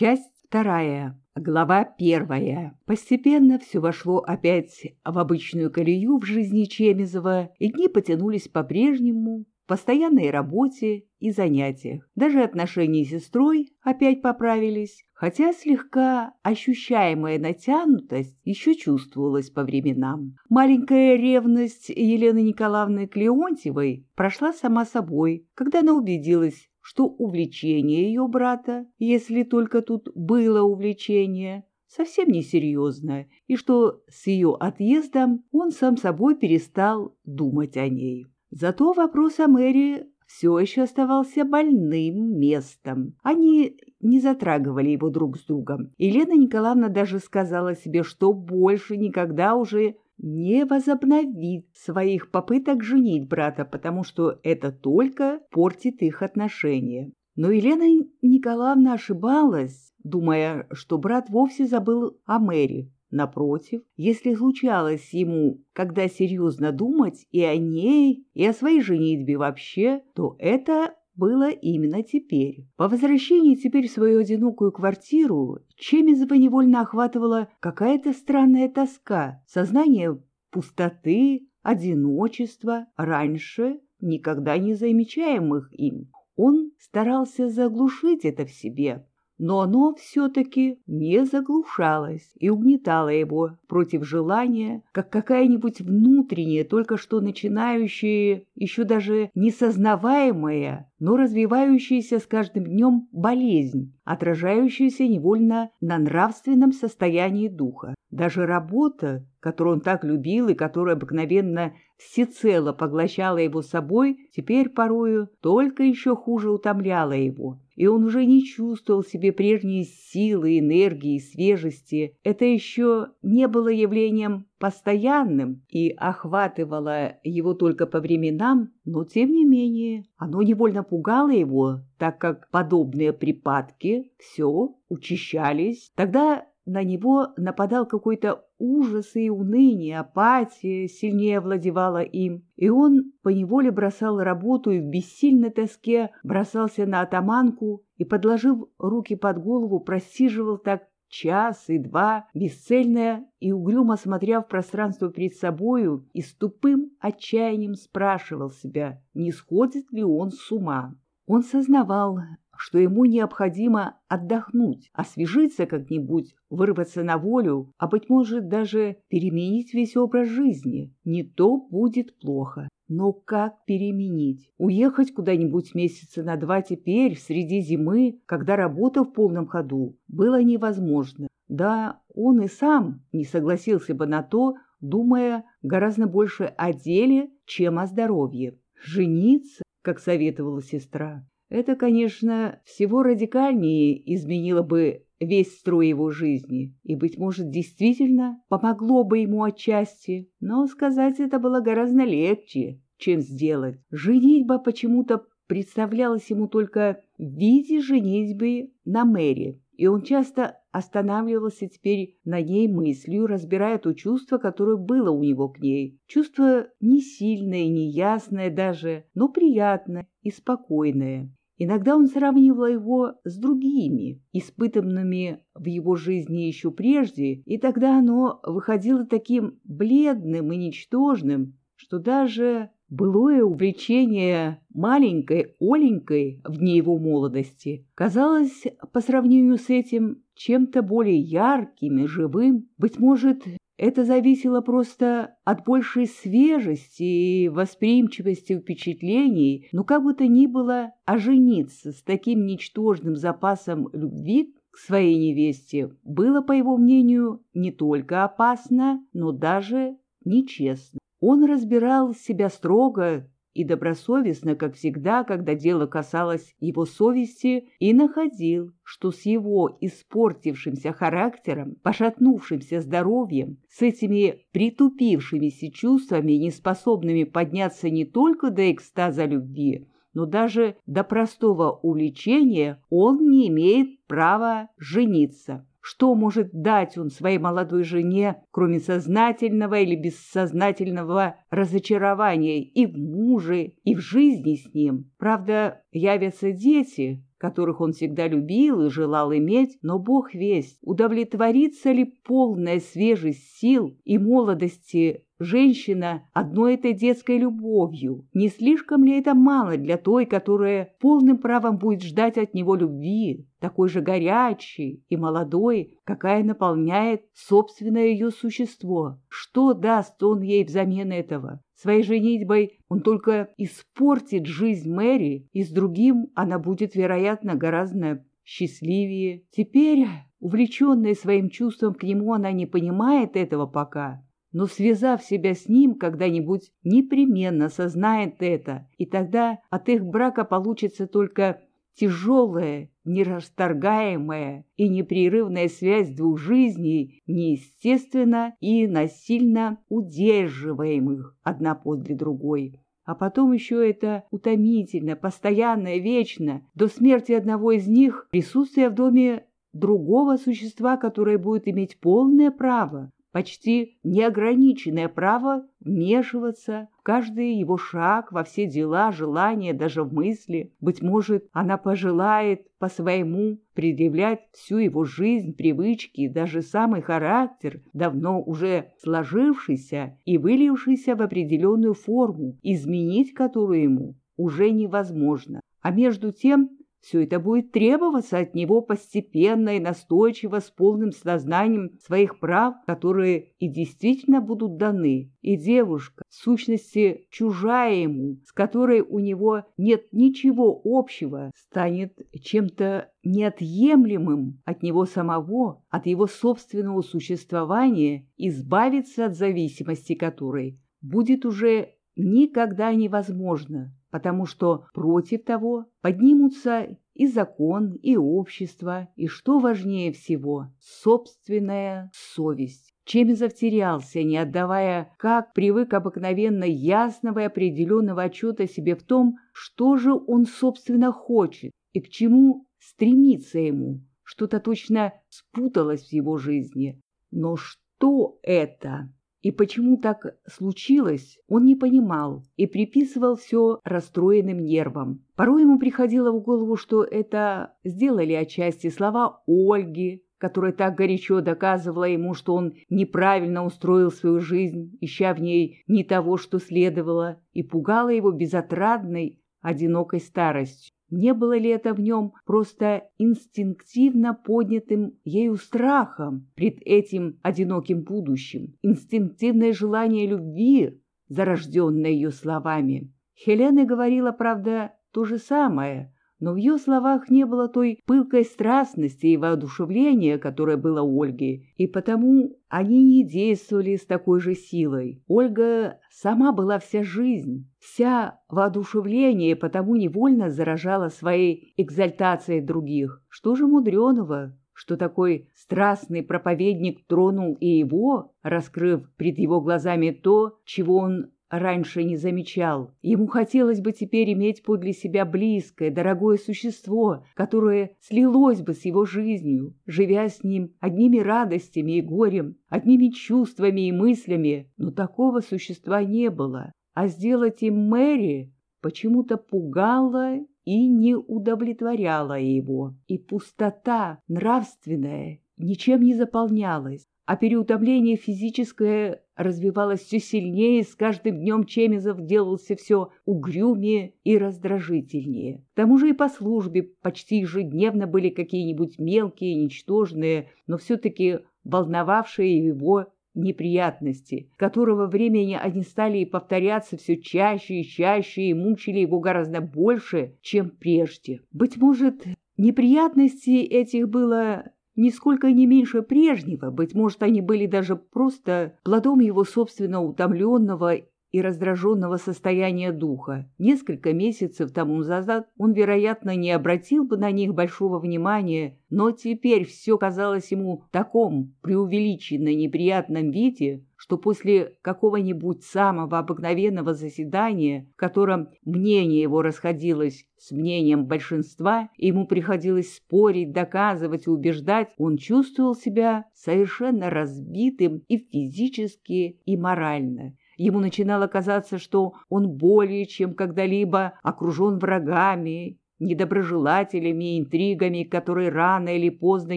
Часть вторая. Глава первая. Постепенно все вошло опять в обычную колею в жизни Чемизова, и дни потянулись по-прежнему, в постоянной работе и занятиях. Даже отношения с сестрой опять поправились, хотя слегка ощущаемая натянутость еще чувствовалась по временам. Маленькая ревность Елены Николаевны Клеонтьевой прошла сама собой, когда она убедилась, что увлечение ее брата, если только тут было увлечение, совсем несерьезное, и что с ее отъездом он сам собой перестал думать о ней. Зато вопрос о Мэри все еще оставался больным местом. Они не затрагивали его друг с другом. Елена Николаевна даже сказала себе, что больше никогда уже не возобновит своих попыток женить брата, потому что это только портит их отношения. Но Елена Николаевна ошибалась, думая, что брат вовсе забыл о Мэри. Напротив, если случалось ему, когда серьезно думать и о ней, и о своей женитьбе вообще, то это было именно теперь. По возвращении теперь в свою одинокую квартиру Чемизова невольно охватывала какая-то странная тоска, сознание пустоты, одиночества, раньше никогда не замечаемых им. Он старался заглушить это в себе, но оно все-таки не заглушалось и угнетало его против желания, как какая-нибудь внутренняя, только что начинающая, еще даже несознаваемая, но развивающаяся с каждым днем болезнь, отражающаяся невольно на нравственном состоянии духа. Даже работа, которую он так любил и которая обыкновенно всецело поглощала его собой, теперь порою только еще хуже утомляла его. И он уже не чувствовал себе прежней силы, энергии, свежести. Это еще не было явлением постоянным и охватывало его только по временам, но тем не менее оно невольно пугало его, так как подобные припадки все учащались. Тогда на него нападал какой-то ужас и уныние, апатия сильнее овладевала им, и он поневоле бросал работу и в бессильной тоске бросался на атаманку и, подложив руки под голову, просиживал так час и два, бесцельно и угрюмо смотря в пространство перед собою и с тупым отчаянием спрашивал себя, не сходит ли он с ума. Он сознавал, что ему необходимо отдохнуть, освежиться как-нибудь, вырваться на волю, а, быть может, даже переменить весь образ жизни. Не то будет плохо. Но как переменить? Уехать куда-нибудь месяца на два теперь, среди зимы, когда работа в полном ходу, было невозможно. Да, он и сам не согласился бы на то, думая гораздо больше о деле, чем о здоровье. Жениться, как советовала сестра, это, конечно, всего радикальнее изменило бы весь строй его жизни и, быть может, действительно помогло бы ему отчасти, но сказать это было гораздо легче, чем сделать. Женитьба почему-то представлялась ему только в виде женитьбы на Мэри, и он часто останавливался теперь на ней мыслью, разбирая то чувство, которое было у него к ней. Чувство не сильное, не ясное даже, но приятное и спокойное. Иногда он сравнивал его с другими, испытанными в его жизни еще прежде, и тогда оно выходило таким бледным и ничтожным, что даже былое увлечение маленькой Оленькой в дни его молодости казалось по сравнению с этим чем-то более ярким и живым, быть может, это зависело просто от большей свежести и восприимчивости впечатлений, но как бы то ни было, ожениться с таким ничтожным запасом любви к своей невесте было, по его мнению, не только опасно, но даже нечестно. Он разбирал себя строго и добросовестно, как всегда, когда дело касалось его совести, и находил, что с его испортившимся характером, пошатнувшимся здоровьем, с этими притупившимися чувствами, неспособными подняться не только до экстаза любви, но даже до простого увлечения, он не имеет права жениться. Что может дать он своей молодой жене, кроме сознательного или бессознательного разочарования и в муже, и в жизни с ним? Правда, явятся дети, которых он всегда любил и желал иметь, но бог весть, удовлетворится ли полная свежесть сил и молодости женщина одной этой детской любовью? Не слишком ли это мало для той, которая полным правом будет ждать от него любви, такой же горячей и молодой, какая наполняет собственное ее существо? Что даст он ей взамен этого? Своей женитьбой он только испортит жизнь Мэри, и с другим она будет, вероятно, гораздо счастливее. Теперь, увлеченная своим чувством к нему, она не понимает этого пока, но, связав себя с ним, когда-нибудь непременно сознает это, и тогда от их брака получится только тяжелая, нерасторгаемая и непрерывная связь двух жизней, неестественно и насильно удерживаемых одна подле другой. А потом еще это утомительно, постоянно, вечно, до смерти одного из них, присутствие в доме другого существа, которое будет иметь полное право почти неограниченное право вмешиваться в каждый его шаг, во все дела, желания, даже в мысли. Быть может, она пожелает по-своему предъявлять всю его жизнь, привычки, даже самый характер, давно уже сложившийся и вылившийся в определенную форму, изменить которую ему уже невозможно. А между тем все это будет требоваться от него постепенно и настойчиво, с полным сознанием своих прав, которые и действительно будут даны. И девушка, в сущности чужая ему, с которой у него нет ничего общего, станет чем-то неотъемлемым от него самого, от его собственного существования, избавиться от зависимости которой будет уже никогда невозможно потому что против того поднимутся и закон, и общество, и, что важнее всего, собственная совесть. Чемизов терялся, не отдавая, как привык обыкновенно ясного и определенного отчета себе в том, что же он, собственно, хочет и к чему стремится ему. Что-то точно спуталось в его жизни. Но что это? И почему так случилось, он не понимал и приписывал все расстроенным нервам. Порой ему приходило в голову, что это сделали отчасти слова Ольги, которая так горячо доказывала ему, что он неправильно устроил свою жизнь, ища в ней не того, что следовало, и пугала его безотрадной, одинокой старостью. Не было ли это в нем просто инстинктивно поднятым ею страхом пред этим одиноким будущим, инстинктивное желание любви, зарожденное ее словами? Хелена говорила, правда, то же самое, но в ее словах не было той пылкой страстности и воодушевления, которое было у Ольги, и потому они не действовали с такой же силой. Ольга сама была вся жизнь, вся воодушевление, потому невольно заражала своей экзальтацией других. Что же мудреного, что такой страстный проповедник тронул и его, раскрыв пред его глазами то, чего он раньше не замечал. Ему хотелось бы теперь иметь подле себя близкое, дорогое существо, которое слилось бы с его жизнью, живя с ним одними радостями и горем, одними чувствами и мыслями, но такого существа не было. А сделать им Мэри почему-то пугало и не удовлетворяло его, и пустота нравственная ничем не заполнялась а переутомление физическое развивалось все сильнее, с каждым днем Чемизов делался все угрюмее и раздражительнее. К тому же и по службе почти ежедневно были какие-нибудь мелкие, ничтожные, но все-таки волновавшие его неприятности, которого времени они стали и повторяться все чаще и чаще и мучили его гораздо больше, чем прежде. Быть может, неприятностей этих было нисколько не меньше прежнего, быть может, они были даже просто плодом его собственно утомленного и раздраженного состояния духа. Несколько месяцев тому назад он, вероятно, не обратил бы на них большого внимания, но теперь все казалось ему в таком преувеличенно неприятном виде, что после какого-нибудь самого обыкновенного заседания, в котором мнение его расходилось с мнением большинства, и ему приходилось спорить, доказывать и убеждать, он чувствовал себя совершенно разбитым и физически, и морально. Ему начинало казаться, что он более чем когда-либо окружен врагами, недоброжелателями и интригами, которые рано или поздно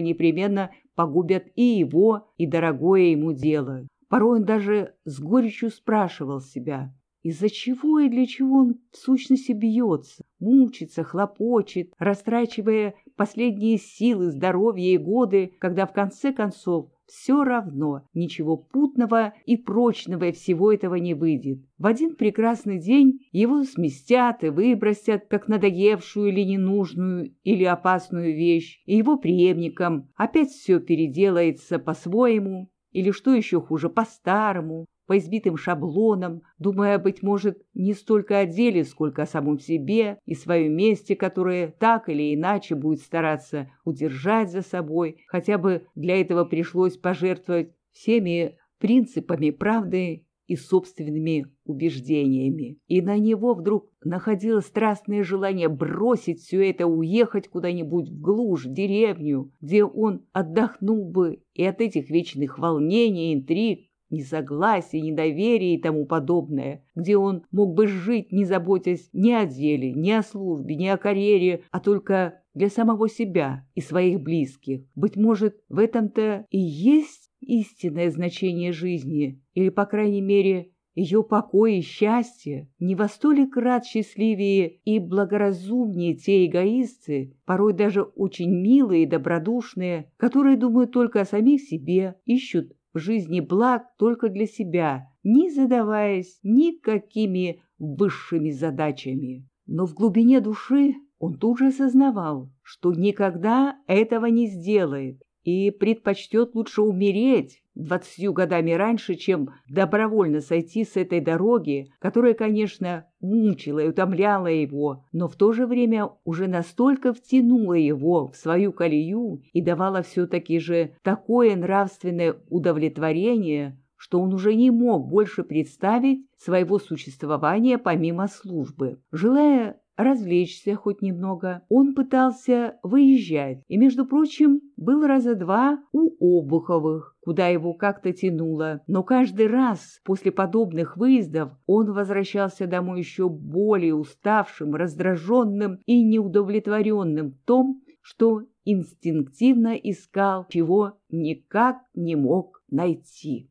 непременно погубят и его, и дорогое ему дело. Порой он даже с горечью спрашивал себя, из-за чего и для чего он в сущности бьется, мучится, хлопочет, растрачивая последние силы, здоровье и годы, когда в конце концов все равно ничего путного и прочного всего этого не выйдет. В один прекрасный день его сместят и выбросят, как надоевшую или ненужную или опасную вещь, и его преемникам опять все переделается по-своему, или, что еще хуже, по-старому, по избитым шаблонам, думая, быть может, не столько о деле, сколько о самом себе и своем месте, которое так или иначе будет стараться удержать за собой, хотя бы для этого пришлось пожертвовать всеми принципами правды и собственными убеждениями. И на него вдруг находило страстное желание бросить все это, уехать куда-нибудь в глушь, в деревню, где он отдохнул бы и от этих вечных волнений, интриг, несогласие, недоверие и тому подобное, где он мог бы жить, не заботясь ни о деле, ни о службе, ни о карьере, а только для самого себя и своих близких. Быть может, в этом-то и есть истинное значение жизни, или, по крайней мере, ее покой и счастье не во сто ли счастливее и благоразумнее те эгоисты, порой даже очень милые и добродушные, которые думают только о самих себе, ищут в жизни благ только для себя, не задаваясь никакими высшими задачами. Но в глубине души он тут же осознавал, что никогда этого не сделает и предпочтет лучше умереть двадцатью годами раньше, чем добровольно сойти с этой дороги, которая, конечно, мучила и утомляла его, но в то же время уже настолько втянула его в свою колею и давала все-таки же такое нравственное удовлетворение, что он уже не мог больше представить своего существования помимо службы. Желая развлечься хоть немного, он пытался выезжать, и, между прочим, был раза два у Обуховых, куда его как-то тянуло. Но каждый раз после подобных выездов он возвращался домой еще более уставшим, раздраженным и неудовлетворенным в том, что инстинктивно искал, чего никак не мог найти.